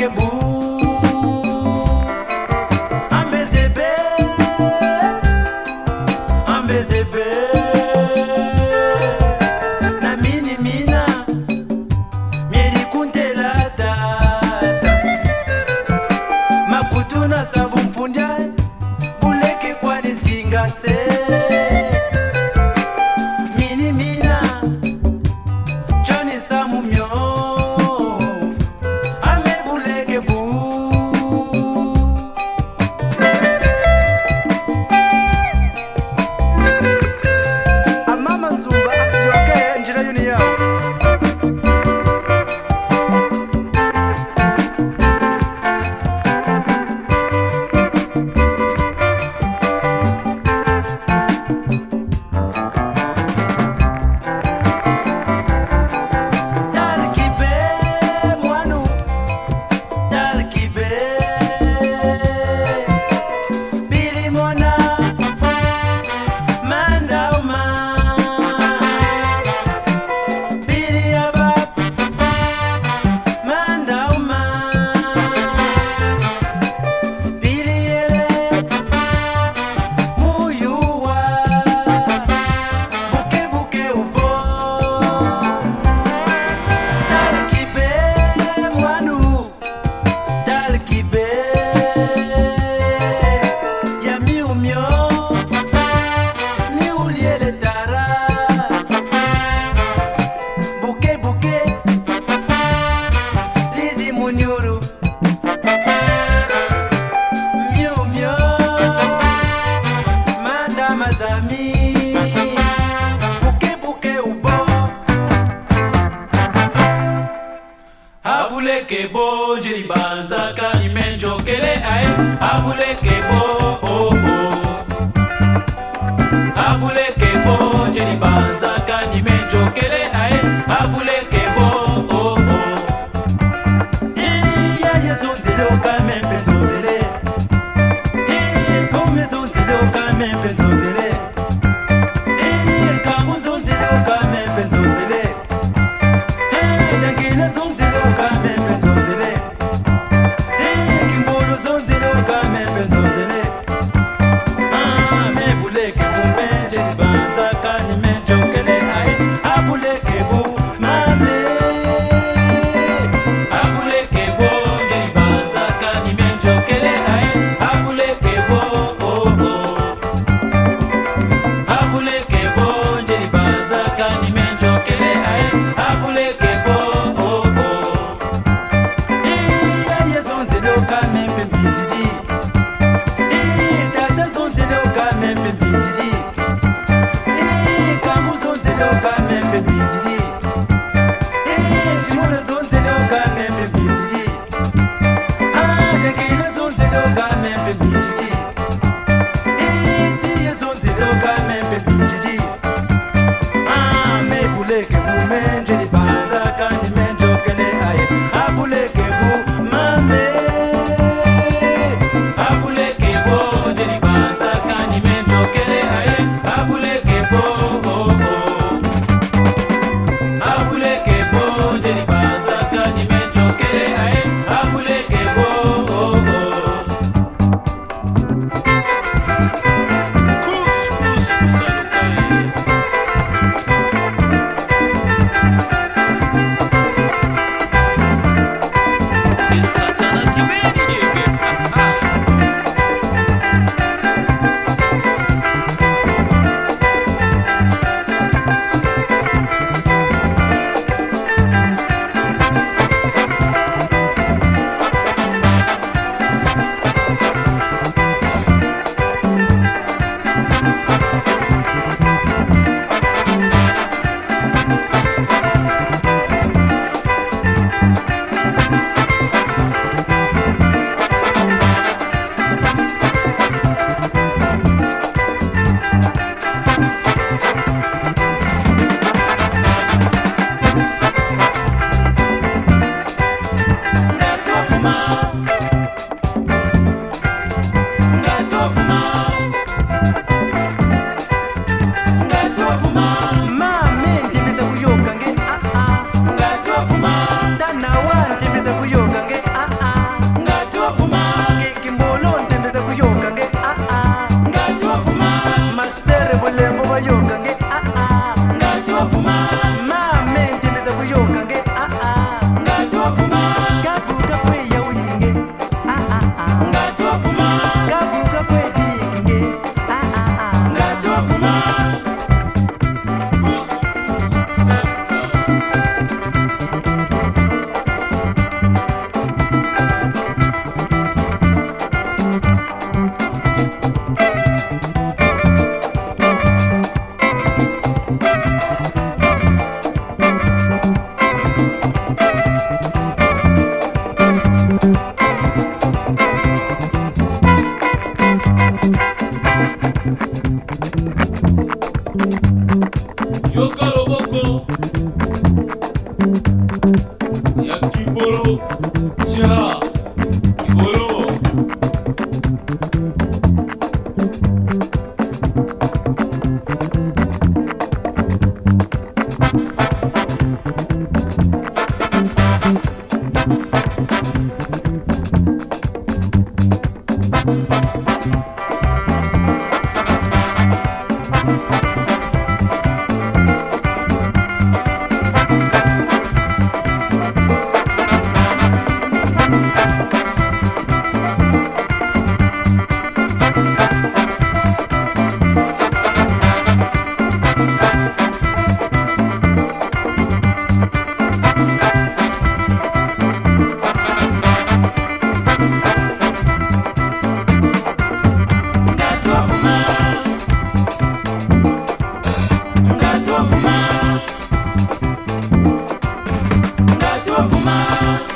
que busca. abulekebo jeli banzaka limenjokele ae. Abulekebo oo abulekebo jeli banzaka limenjokele ae. Abule orgullo Mama.